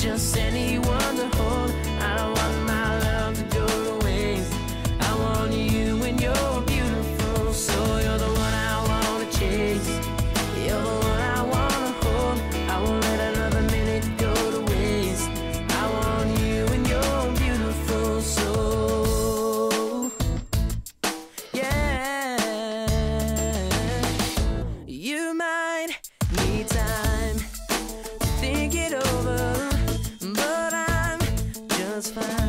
just feels fine.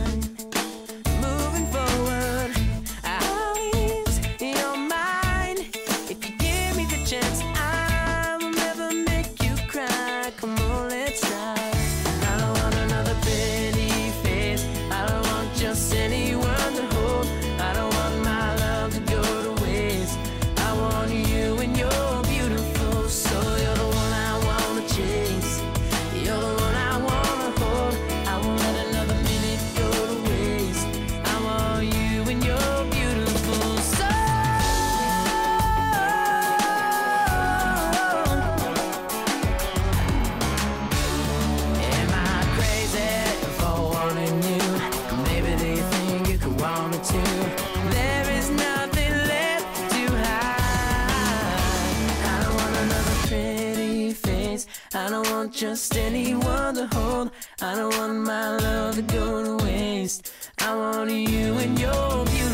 want just anyone to hold. I don't want my love to go to waste. I want you and your beauty.